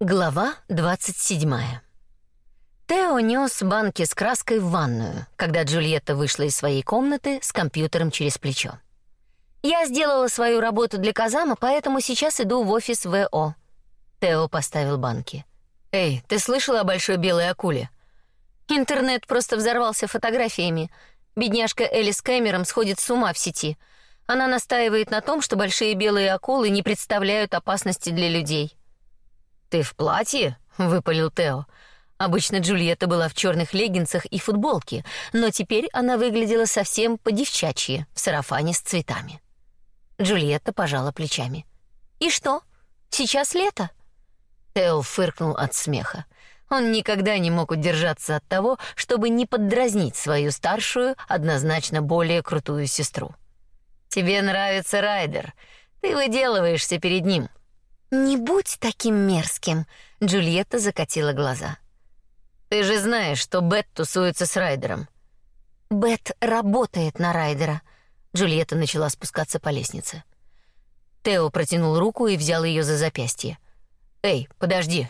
Глава 27. Тео нес банки с краской в ванную, когда Джульетта вышла из своей комнаты с компьютером через плечо. «Я сделала свою работу для Казама, поэтому сейчас иду в офис ВО». Тео поставил банки. «Эй, ты слышала о большой белой акуле?» Интернет просто взорвался фотографиями. Бедняжка Элли с Кэмером сходит с ума в сети. Она настаивает на том, что большие белые акулы не представляют опасности для людей. «Ты в платье?» — выпалил Тео. Обычно Джульетта была в черных леггинсах и футболке, но теперь она выглядела совсем по-девчачьи, в сарафане с цветами. Джульетта пожала плечами. «И что? Сейчас лето?» Тео фыркнул от смеха. Он никогда не мог удержаться от того, чтобы не поддразнить свою старшую, однозначно более крутую сестру. «Тебе нравится Райдер. Ты выделываешься перед ним. «Не будь таким мерзким», — Джульетта закатила глаза. «Ты же знаешь, что Бет тусуется с Райдером». «Бет работает на Райдера», — Джульетта начала спускаться по лестнице. Тео протянул руку и взял ее за запястье. «Эй, подожди.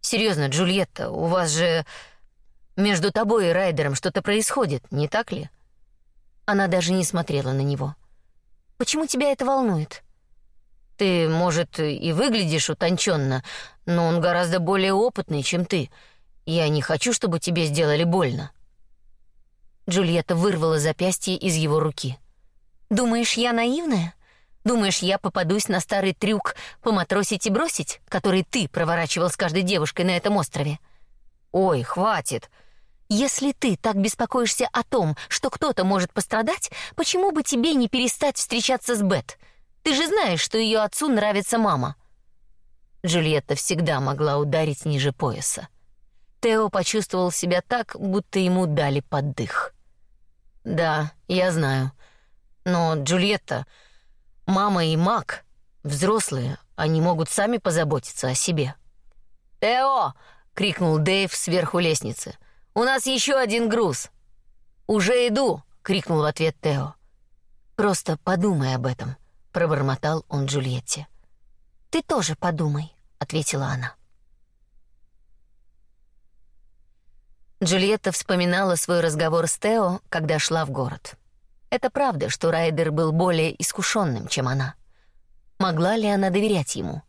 Серьезно, Джульетта, у вас же... Между тобой и Райдером что-то происходит, не так ли?» Она даже не смотрела на него. «Почему тебя это волнует?» Ты, может, и выглядишь утонченно, но он гораздо более опытный, чем ты. Я не хочу, чтобы тебе сделали больно. Джульетта вырвала запястье из его руки. Думаешь, я наивная? Думаешь, я попадусь на старый трюк поматросить и бросить, который ты проворачивал с каждой девушкой на этом острове? Ой, хватит. Если ты так беспокоишься о том, что кто-то может пострадать, почему бы тебе не перестать встречаться с Бет? Ты же знаешь, что ее отцу нравится мама. Джульетта всегда могла ударить ниже пояса. Тео почувствовал себя так, будто ему дали поддых. Да, я знаю. Но Джульетта, мама и Мак, взрослые, они могут сами позаботиться о себе. Тео, крикнул Дэйв сверху лестницы. У нас еще один груз. Уже иду, крикнул в ответ Тео. Просто подумай об этом пробормотал он Джульетте. Ты тоже подумай, ответила она. Джульетта вспоминала свой разговор с Тео, когда шла в город. Это правда, что Райдер был более искушенным, чем она. Могла ли она доверять ему?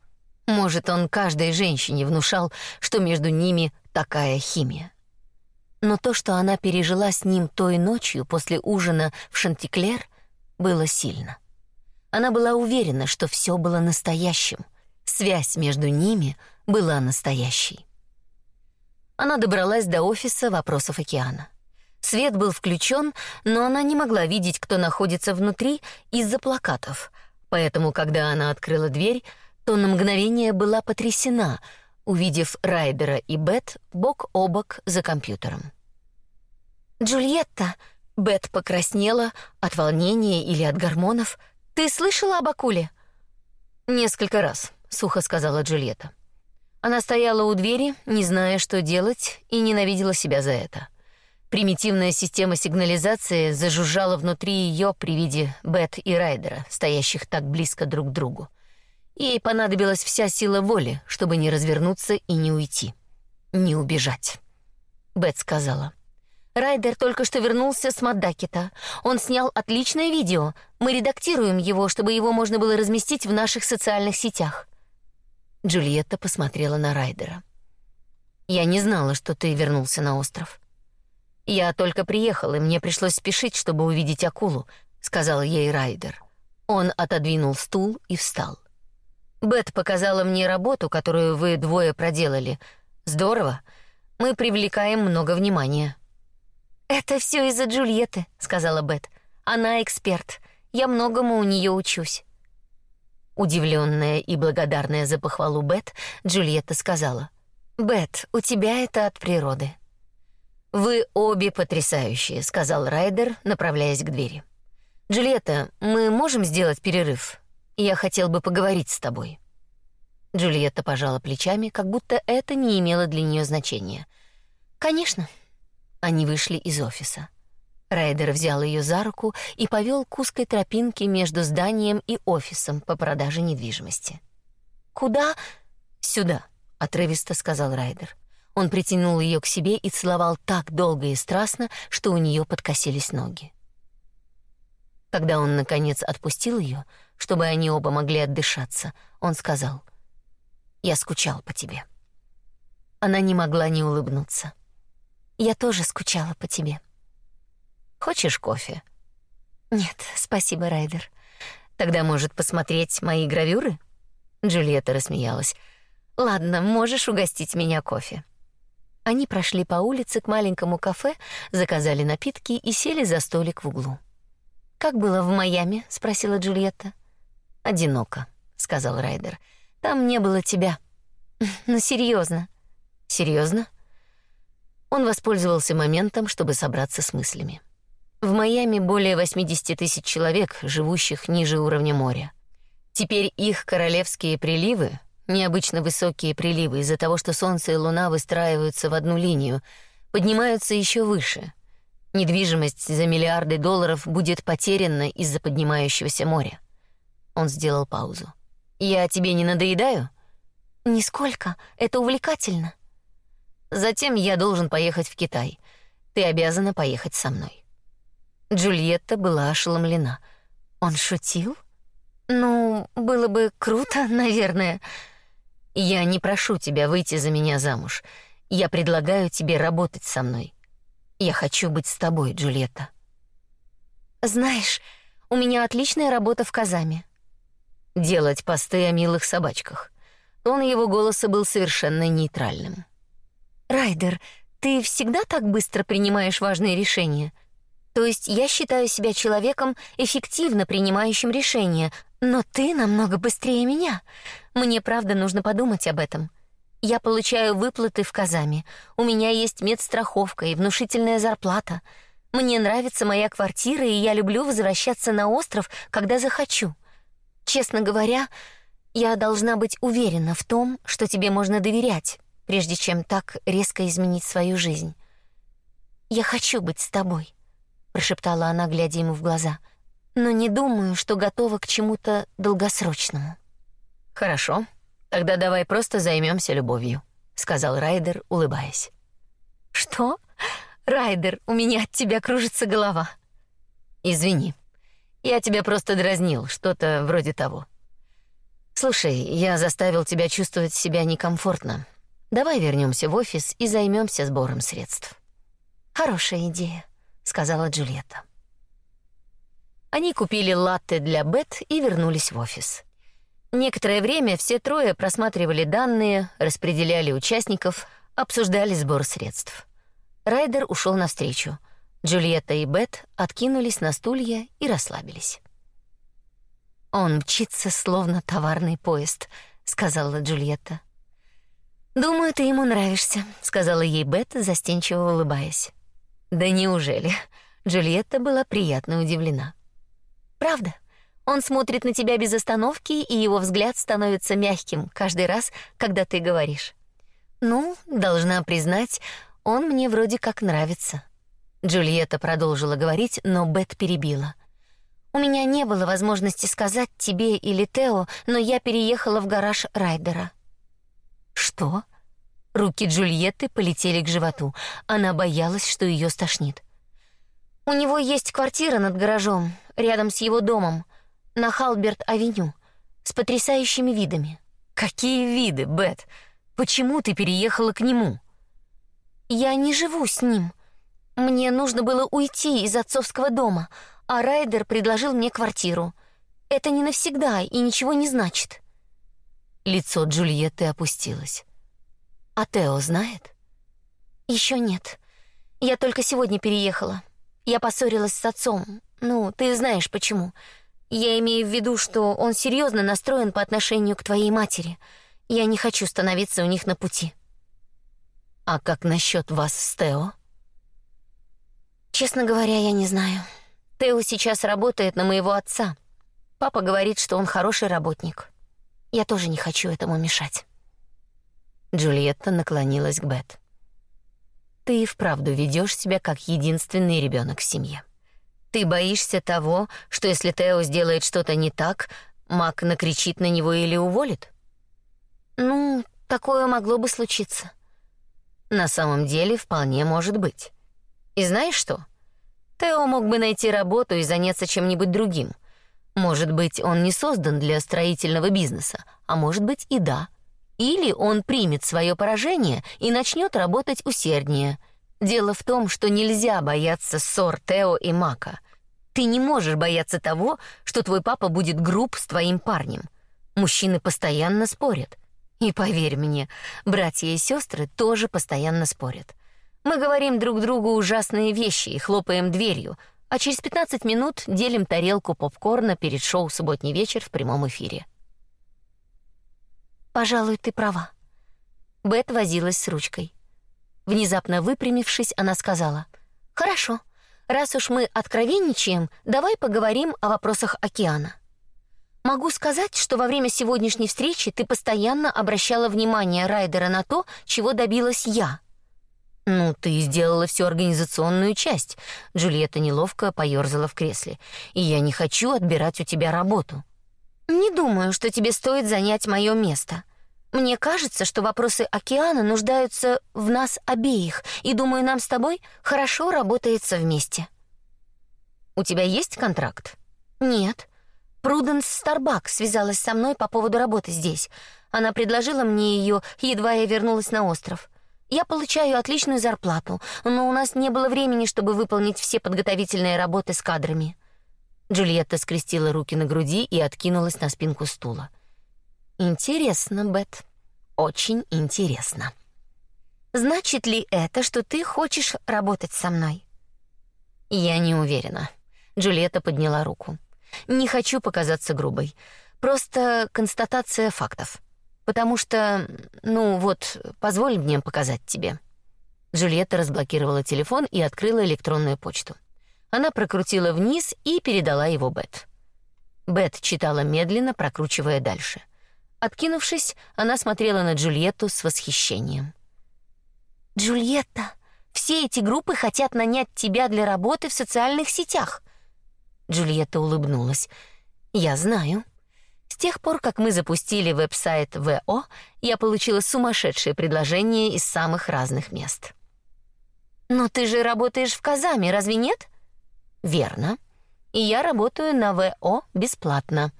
Может, он каждой женщине внушал, что между ними такая химия. Но то, что она пережила с ним той ночью после ужина в Шантиклер, было сильно. Она была уверена, что все было настоящим. Связь между ними была настоящей. Она добралась до офиса вопросов океана. Свет был включен, но она не могла видеть, кто находится внутри из-за плакатов. Поэтому, когда она открыла дверь, то на мгновение была потрясена, увидев Райдера и Бет бок о бок за компьютером. Джульетта, Бет покраснела от волнения или от гормонов, ты слышала об акуле? Несколько раз, сухо сказала Джульетта. Она стояла у двери, не зная, что делать, и ненавидела себя за это. Примитивная система сигнализации зажужжала внутри ее при виде Бет и Райдера, стоящих так близко друг к другу. Ей понадобилась вся сила воли, чтобы не развернуться и не уйти, не убежать. Бет сказала: Райдер только что вернулся с Маддакета. Он снял отличное видео. Мы редактируем его, чтобы его можно было разместить в наших социальных сетях. Джульетта посмотрела на Райдера. Я не знала, что ты вернулся на остров. Я только приехал, и мне пришлось спешить, чтобы увидеть акулу, сказал ей Райдер. Он отодвинул стул и встал. Бет показала мне работу, которую вы двое проделали. Здорово. Мы привлекаем много внимания. Это все из-за Джульетты, сказала Бет. Она эксперт. Я многому у нее учусь. Удивленная и благодарная за похвалу Бет, Джульетта сказала: "Бет, у тебя это от природы". Вы обе потрясающие, сказал Райдер, направляясь к двери. Джульетта, мы можем сделать перерыв? Я хотел бы поговорить с тобой. Джульетта пожала плечами, как будто это не имело для нее значения. Конечно. Они вышли из офиса. Райдер взял ее за руку и повел к узкой тропинке между зданием и офисом по продаже недвижимости. Куда? Сюда. отрывисто сказал Райдер. Он притянул ее к себе и целовал так долго и страстно, что у нее подкосились ноги. Когда он наконец отпустил ее, чтобы они оба могли отдышаться, он сказал: "Я скучал по тебе". Она не могла не улыбнуться. "Я тоже скучала по тебе". "Хочешь кофе?" "Нет, спасибо, Райдер. Тогда, может, посмотреть мои гравюры?" Джульетта рассмеялась. "Ладно, можешь угостить меня кофе". Они прошли по улице к маленькому кафе, заказали напитки и сели за столик в углу. Как было в Майами? спросила Джульетта. Одиноко, сказал Райдер. Там не было тебя. Ну серьезно? Серьезно? Он воспользовался моментом, чтобы собраться с мыслями. В Майами более 80 тысяч человек, живущих ниже уровня моря. Теперь их королевские приливы, необычно высокие приливы из-за того, что солнце и луна выстраиваются в одну линию, поднимаются еще выше, Недвижимость за миллиарды долларов будет потеряна из-за поднимающегося моря. Он сделал паузу. Я тебе не надоедаю? Нисколько. Это увлекательно. Затем я должен поехать в Китай. Ты обязана поехать со мной. Джульетта была ошеломлена. Он шутил? Ну, было бы круто, наверное. Я не прошу тебя выйти за меня замуж. Я предлагаю тебе работать со мной. Я хочу быть с тобой, Джульетта. Знаешь, у меня отличная работа в Казаме. Делать посты о милых собачках. Тон его голоса был совершенно нейтральным. Райдер, ты всегда так быстро принимаешь важные решения? То есть я считаю себя человеком, эффективно принимающим решения, но ты намного быстрее меня. Мне правда нужно подумать об этом. Я получаю выплаты в Казами. У меня есть медстраховка и внушительная зарплата. Мне нравится моя квартира, и я люблю возвращаться на остров, когда захочу. Честно говоря, я должна быть уверена в том, что тебе можно доверять, прежде чем так резко изменить свою жизнь. Я хочу быть с тобой, прошептала она, глядя ему в глаза. Но не думаю, что готова к чему-то долгосрочному. Хорошо, Тогда давай просто займемся любовью, сказал Райдер, улыбаясь. Что? Райдер, у меня от тебя кружится голова. Извини. Я тебя просто дразнил, что-то вроде того. Слушай, я заставил тебя чувствовать себя некомфортно. Давай вернемся в офис и займемся сбором средств. Хорошая идея, сказала Джульетта. Они купили латте для Бет и вернулись в офис. Некоторое время все трое просматривали данные, распределяли участников, обсуждали сбор средств. Райдер ушел навстречу. Джульетта и Бет откинулись на стулья и расслабились. Он мчится словно товарный поезд, сказала Джульетта. Думаю, ты ему нравишься, сказала ей Бет, застенчиво улыбаясь. Да неужели? Джульетта была приятно удивлена. Правда? Он смотрит на тебя без остановки, и его взгляд становится мягким каждый раз, когда ты говоришь. Ну, должна признать, он мне вроде как нравится. Джульетта продолжила говорить, но Бет перебила. У меня не было возможности сказать тебе или Тео, но я переехала в гараж Райдера. Что? Руки Джульетты полетели к животу. Она боялась, что ее стошнит. У него есть квартира над гаражом, рядом с его домом на Халберт-авеню с потрясающими видами. Какие виды, Бет? Почему ты переехала к нему? Я не живу с ним. Мне нужно было уйти из отцовского дома, а Райдер предложил мне квартиру. Это не навсегда и ничего не значит. Лицо Джульетты опустилось. А Тео знает? Еще нет. Я только сегодня переехала. Я поссорилась с отцом. Ну, ты знаешь почему. Я имею в виду, что он серьезно настроен по отношению к твоей матери. Я не хочу становиться у них на пути. А как насчет вас с Тео? Честно говоря, я не знаю. Тео сейчас работает на моего отца. Папа говорит, что он хороший работник. Я тоже не хочу этому мешать. Джульетта наклонилась к Бет. Ты и вправду ведешь себя как единственный ребенок в семье. Ты боишься того, что если Тео сделает что-то не так, Мак накричит на него или уволит? Ну, такое могло бы случиться. На самом деле, вполне может быть. И знаешь что? Тео мог бы найти работу и заняться чем-нибудь другим. Может быть, он не создан для строительного бизнеса, а может быть и да. Или он примет свое поражение и начнет работать усерднее. Дело в том, что нельзя бояться ссор Тео и Мака. Ты не можешь бояться того, что твой папа будет груб с твоим парнем. Мужчины постоянно спорят. И поверь мне, братья и сестры тоже постоянно спорят. Мы говорим друг другу ужасные вещи и хлопаем дверью, а через 15 минут делим тарелку попкорна перед шоу «Субботний вечер» в прямом эфире. Пожалуй, ты права. Бет возилась с ручкой. Внезапно выпрямившись, она сказала: "Хорошо. Раз уж мы откровенничаем, давай поговорим о вопросах океана. Могу сказать, что во время сегодняшней встречи ты постоянно обращала внимание Райдера на то, чего добилась я. Ну, ты сделала всю организационную часть. Джульетта неловко поёрзала в кресле. И я не хочу отбирать у тебя работу. Не думаю, что тебе стоит занять мое место. Мне кажется, что вопросы океана нуждаются в нас обеих, и думаю, нам с тобой хорошо работается вместе. У тебя есть контракт? Нет. Пруденс Старбак связалась со мной по поводу работы здесь. Она предложила мне ее, едва я вернулась на остров. Я получаю отличную зарплату, но у нас не было времени, чтобы выполнить все подготовительные работы с кадрами. Джульетта скрестила руки на груди и откинулась на спинку стула. Интересно, Бет. Очень интересно. Значит ли это, что ты хочешь работать со мной? Я не уверена. Джульетта подняла руку. Не хочу показаться грубой. Просто констатация фактов. Потому что, ну вот, позволь мне показать тебе. Джульетта разблокировала телефон и открыла электронную почту. Она прокрутила вниз и передала его Бет. Бет читала медленно, прокручивая дальше. Откинувшись, она смотрела на Джульетту с восхищением. Джульетта, все эти группы хотят нанять тебя для работы в социальных сетях. Джульетта улыбнулась. Я знаю. Тех пор, как мы запустили веб-сайт ВО, я получила сумасшедшие предложения из самых разных мест. Но ты же работаешь в Казаме, разве нет? Верно. И я работаю на ВО бесплатно.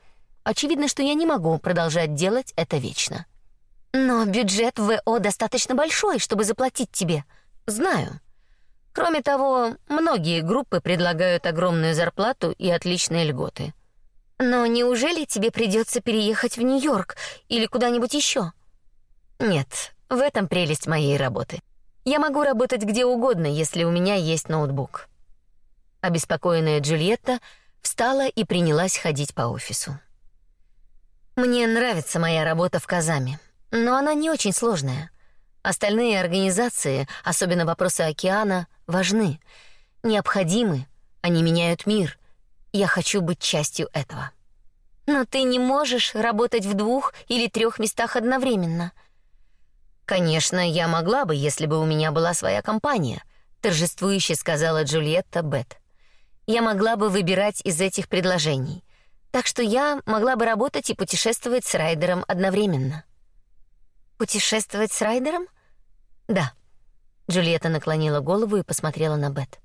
Очевидно, что я не могу продолжать делать это вечно. Но бюджет ВО достаточно большой, чтобы заплатить тебе. Знаю. Кроме того, многие группы предлагают огромную зарплату и отличные льготы. Но неужели тебе придется переехать в Нью-Йорк или куда-нибудь еще? Нет, в этом прелесть моей работы. Я могу работать где угодно, если у меня есть ноутбук. Обеспокоенная Джульетта встала и принялась ходить по офису. Мне нравится моя работа в Казаме, но она не очень сложная. Остальные организации, особенно вопросы океана, важны, необходимы, они меняют мир. Я хочу быть частью этого. Но ты не можешь работать в двух или трех местах одновременно. Конечно, я могла бы, если бы у меня была своя компания, торжествующе сказала Джульетта Бет я могла бы выбирать из этих предложений. Так что я могла бы работать и путешествовать с Райдером одновременно. Путешествовать с Райдером? Да. Джульетта наклонила голову и посмотрела на Бет.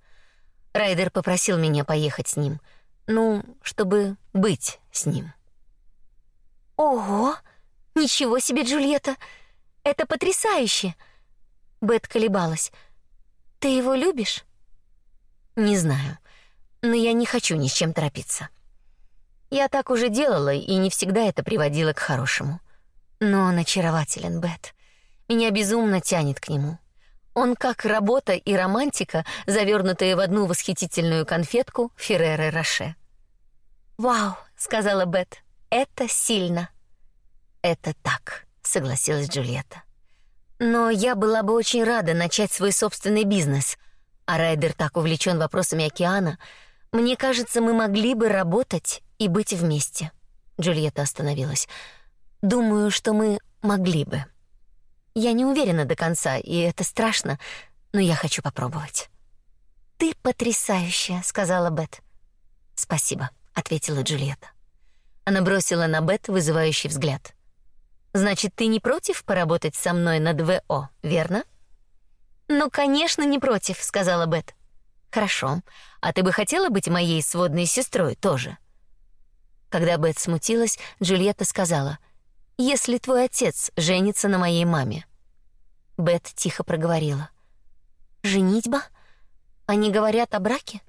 Райдер попросил меня поехать с ним. Ну, чтобы быть с ним. Ого! Ничего себе, Джульетта! Это потрясающе! Бет колебалась. Ты его любишь? Не знаю но я не хочу ни с чем торопиться. Я так уже делала, и не всегда это приводило к хорошему. Но он очарователен, Бет. Меня безумно тянет к нему. Он как работа и романтика, завернутые в одну восхитительную конфетку Ферреро Роше. «Вау», — сказала Бет, — «это сильно». «Это так», — согласилась Джульетта. «Но я была бы очень рада начать свой собственный бизнес», а Райдер так увлечен вопросами океана — мне кажется, мы могли бы работать и быть вместе. Джульетта остановилась. Думаю, что мы могли бы. Я не уверена до конца, и это страшно, но я хочу попробовать. Ты потрясающая, сказала Бет. Спасибо, ответила Джульетта. Она бросила на Бет вызывающий взгляд. Значит, ты не против поработать со мной над ВО, верно? Ну, конечно, не против, сказала Бет. Хорошо. А ты бы хотела быть моей сводной сестрой тоже? Когда Бет смутилась, Джульетта сказала: "Если твой отец женится на моей маме". Бет тихо проговорила: "Женитьба? Они говорят о браке?"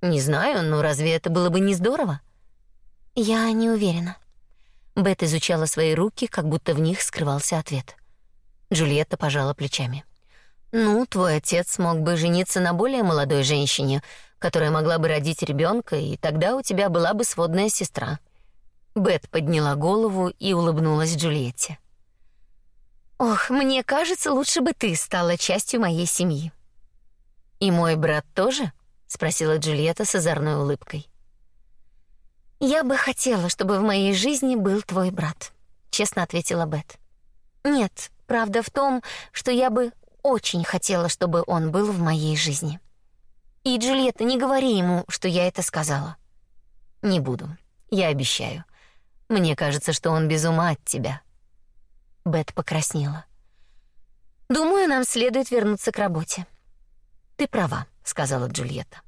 "Не знаю, но разве это было бы не здорово?" "Я не уверена". Бет изучала свои руки, как будто в них скрывался ответ. Джульетта пожала плечами. Ну, твой отец мог бы жениться на более молодой женщине, которая могла бы родить ребенка, и тогда у тебя была бы сводная сестра. Бет подняла голову и улыбнулась Джульетте. Ох, мне кажется, лучше бы ты стала частью моей семьи. И мой брат тоже? спросила Джульетта с озорной улыбкой. Я бы хотела, чтобы в моей жизни был твой брат, честно ответила Бет. Нет, правда в том, что я бы очень хотела, чтобы он был в моей жизни. И Джульетта, не говори ему, что я это сказала. Не буду. Я обещаю. Мне кажется, что он без ума от тебя. Бет покраснела. Думаю, нам следует вернуться к работе. Ты права, сказала Джульетта.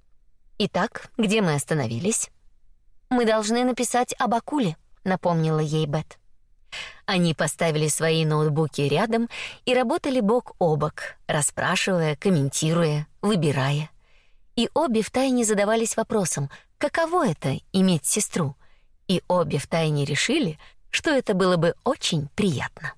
Итак, где мы остановились? Мы должны написать об акуле, напомнила ей Бет. Они поставили свои ноутбуки рядом и работали бок о бок, расспрашивая, комментируя, выбирая. И обе втайне задавались вопросом, каково это иметь сестру. И обе втайне решили, что это было бы очень приятно.